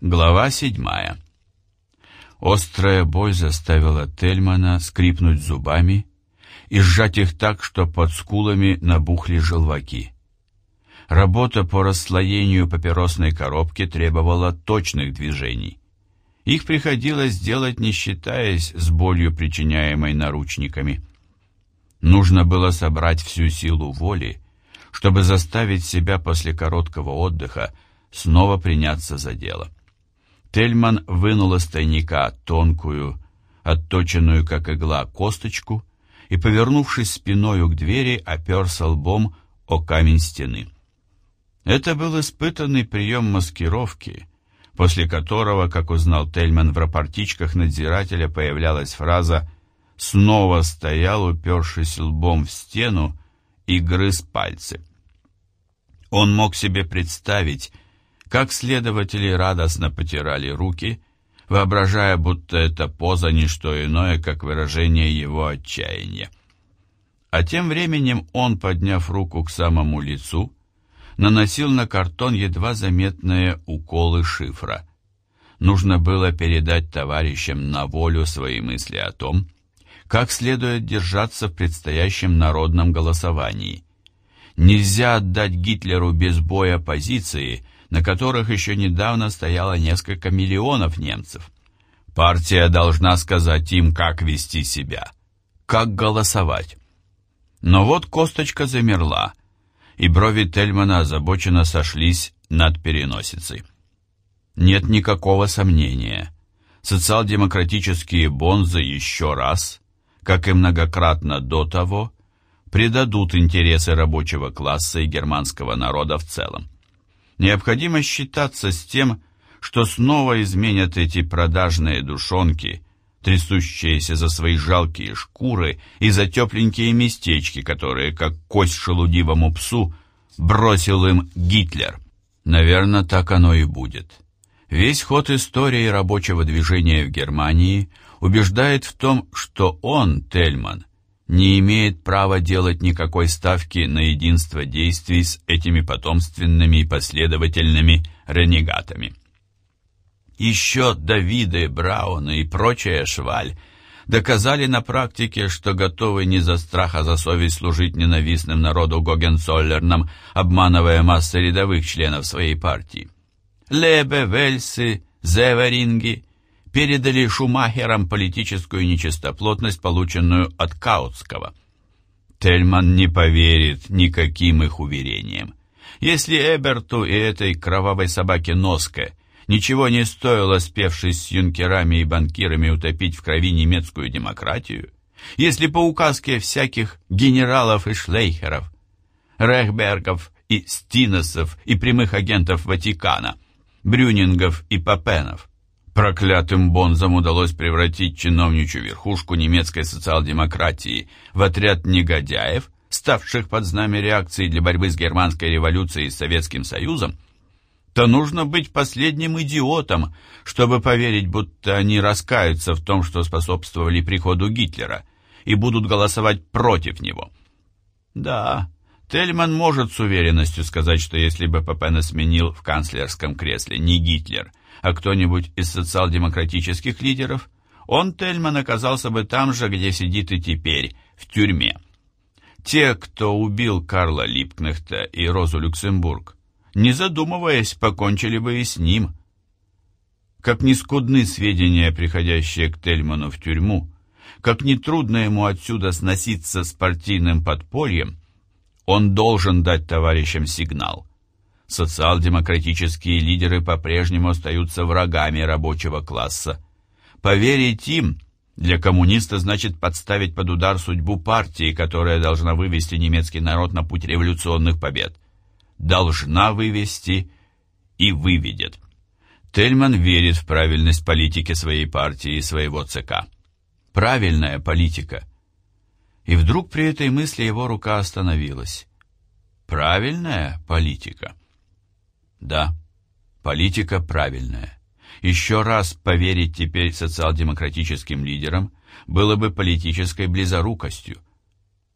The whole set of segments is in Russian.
Глава седьмая. Острая боль заставила Тельмана скрипнуть зубами и сжать их так, что под скулами набухли желваки. Работа по расслоению папиросной коробки требовала точных движений. Их приходилось делать, не считаясь с болью, причиняемой наручниками. Нужно было собрать всю силу воли, чтобы заставить себя после короткого отдыха снова приняться за дело. Тельман вынул из тайника тонкую, отточенную как игла, косточку и, повернувшись спиною к двери, оперся лбом о камень стены. Это был испытанный прием маскировки, после которого, как узнал Тельман, в рапортичках надзирателя появлялась фраза «снова стоял, упершись лбом в стену и грыз пальцы». Он мог себе представить, как следователи радостно потирали руки, воображая, будто эта поза не что иное, как выражение его отчаяния. А тем временем он, подняв руку к самому лицу, наносил на картон едва заметные уколы шифра. Нужно было передать товарищам на волю свои мысли о том, как следует держаться в предстоящем народном голосовании. Нельзя отдать Гитлеру без боя позиции, на которых еще недавно стояло несколько миллионов немцев. Партия должна сказать им, как вести себя, как голосовать. Но вот косточка замерла, и брови Тельмана озабоченно сошлись над переносицей. Нет никакого сомнения. Социал-демократические бонзы еще раз, как и многократно до того, предадут интересы рабочего класса и германского народа в целом. Необходимо считаться с тем, что снова изменят эти продажные душонки, трясущиеся за свои жалкие шкуры и за тепленькие местечки, которые, как кость шелудивому псу, бросил им Гитлер. Наверное, так оно и будет. Весь ход истории рабочего движения в Германии убеждает в том, что он, Тельман, не имеет права делать никакой ставки на единство действий с этими потомственными и последовательными ренегатами. Еще Давиды, Брауны и прочая шваль доказали на практике, что готовы не за страх, а за совесть служить ненавистным народу Гогенцоллернам, обманывая массы рядовых членов своей партии. Лебе, Вельсы, Зеверинги передали Шумахерам политическую нечистоплотность, полученную от Каутского. Тельман не поверит никаким их уверениям. Если Эберту и этой кровавой собаке Носке ничего не стоило, спевшись с юнкерами и банкирами, утопить в крови немецкую демократию, если по указке всяких генералов и шлейхеров, Рехбергов и Стиносов и прямых агентов Ватикана, Брюнингов и Папенов – Проклятым бонзам удалось превратить чиновничью верхушку немецкой социал-демократии в отряд негодяев, ставших под знамя реакции для борьбы с германской революцией и Советским Союзом, то нужно быть последним идиотом, чтобы поверить, будто они раскаются в том, что способствовали приходу Гитлера, и будут голосовать против него. Да, Тельман может с уверенностью сказать, что если бы Папена сменил в канцлерском кресле не Гитлер – а кто-нибудь из социал-демократических лидеров, он, Тельман, оказался бы там же, где сидит и теперь, в тюрьме. Те, кто убил Карла Липкнехта и Розу Люксембург, не задумываясь, покончили бы и с ним. Как ни скудны сведения, приходящие к Тельману в тюрьму, как нетрудно ему отсюда сноситься с партийным подпольем, он должен дать товарищам сигнал – Социал-демократические лидеры по-прежнему остаются врагами рабочего класса. Поверить им для коммуниста значит подставить под удар судьбу партии, которая должна вывести немецкий народ на путь революционных побед. Должна вывести и выведет. Тельман верит в правильность политики своей партии и своего ЦК. Правильная политика. И вдруг при этой мысли его рука остановилась. Правильная политика. Да, политика правильная. Еще раз поверить теперь социал-демократическим лидерам было бы политической близорукостью.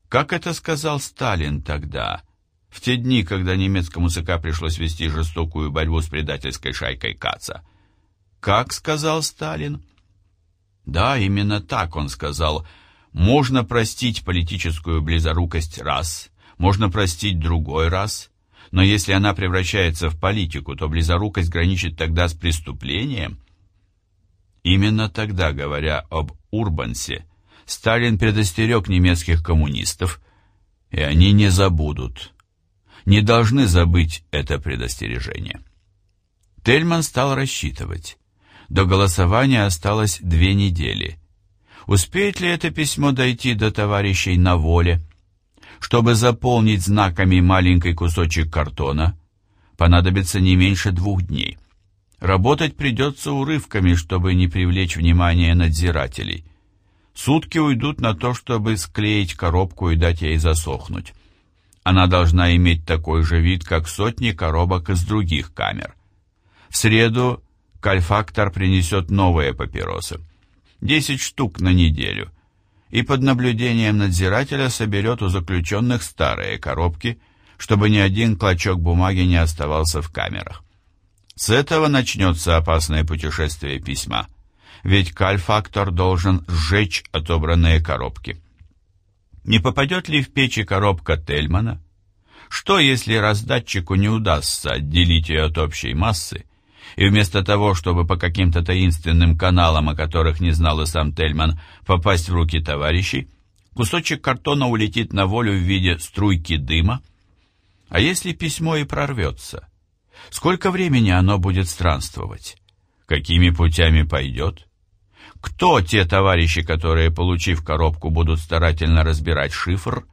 Как это сказал Сталин тогда, в те дни, когда немецкому ЦК пришлось вести жестокую борьбу с предательской шайкой Каца? Как сказал Сталин? Да, именно так он сказал. Можно простить политическую близорукость раз, можно простить другой раз, но если она превращается в политику, то близорукость граничит тогда с преступлением. Именно тогда, говоря об Урбансе, Сталин предостерег немецких коммунистов, и они не забудут, не должны забыть это предостережение. Тельман стал рассчитывать. До голосования осталось две недели. Успеет ли это письмо дойти до товарищей на воле? Чтобы заполнить знаками маленький кусочек картона, понадобится не меньше двух дней. Работать придется урывками, чтобы не привлечь внимание надзирателей. Сутки уйдут на то, чтобы склеить коробку и дать ей засохнуть. Она должна иметь такой же вид, как сотни коробок из других камер. В среду кальфактор принесет новые папиросы. Десять штук на неделю. И под наблюдением надзирателя соберет у заключенных старые коробки, чтобы ни один клочок бумаги не оставался в камерах. С этого начнется опасное путешествие письма, ведь кальфактор должен сжечь отобранные коробки. Не попадет ли в печи коробка Тельмана? Что, если раздатчику не удастся отделить ее от общей массы, и вместо того, чтобы по каким-то таинственным каналам, о которых не знал и сам Тельман, попасть в руки товарищей, кусочек картона улетит на волю в виде струйки дыма? А если письмо и прорвется? Сколько времени оно будет странствовать? Какими путями пойдет? Кто те товарищи, которые, получив коробку, будут старательно разбирать шифр?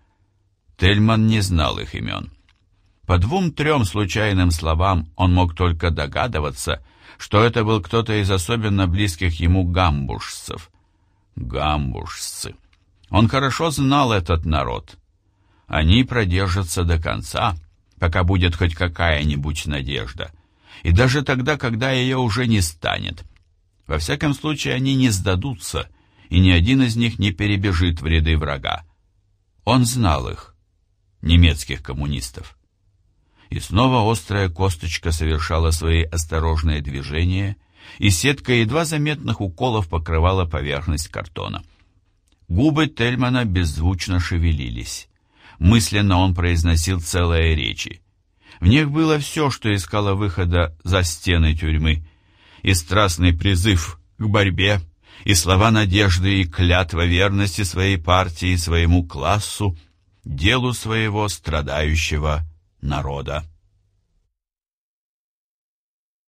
Тельман не знал их имен. По двум-трем случайным словам он мог только догадываться, что это был кто-то из особенно близких ему гамбушцев. Гамбушцы. Он хорошо знал этот народ. Они продержатся до конца, пока будет хоть какая-нибудь надежда. И даже тогда, когда ее уже не станет. Во всяком случае, они не сдадутся, и ни один из них не перебежит в ряды врага. Он знал их, немецких коммунистов и снова острая косточка совершала свои осторожные движения, и сетка едва заметных уколов покрывала поверхность картона. Губы Тельмана беззвучно шевелились. Мысленно он произносил целые речи. В них было все, что искало выхода за стены тюрьмы. И страстный призыв к борьбе, и слова надежды, и клятва верности своей партии, своему классу, делу своего страдающего народа.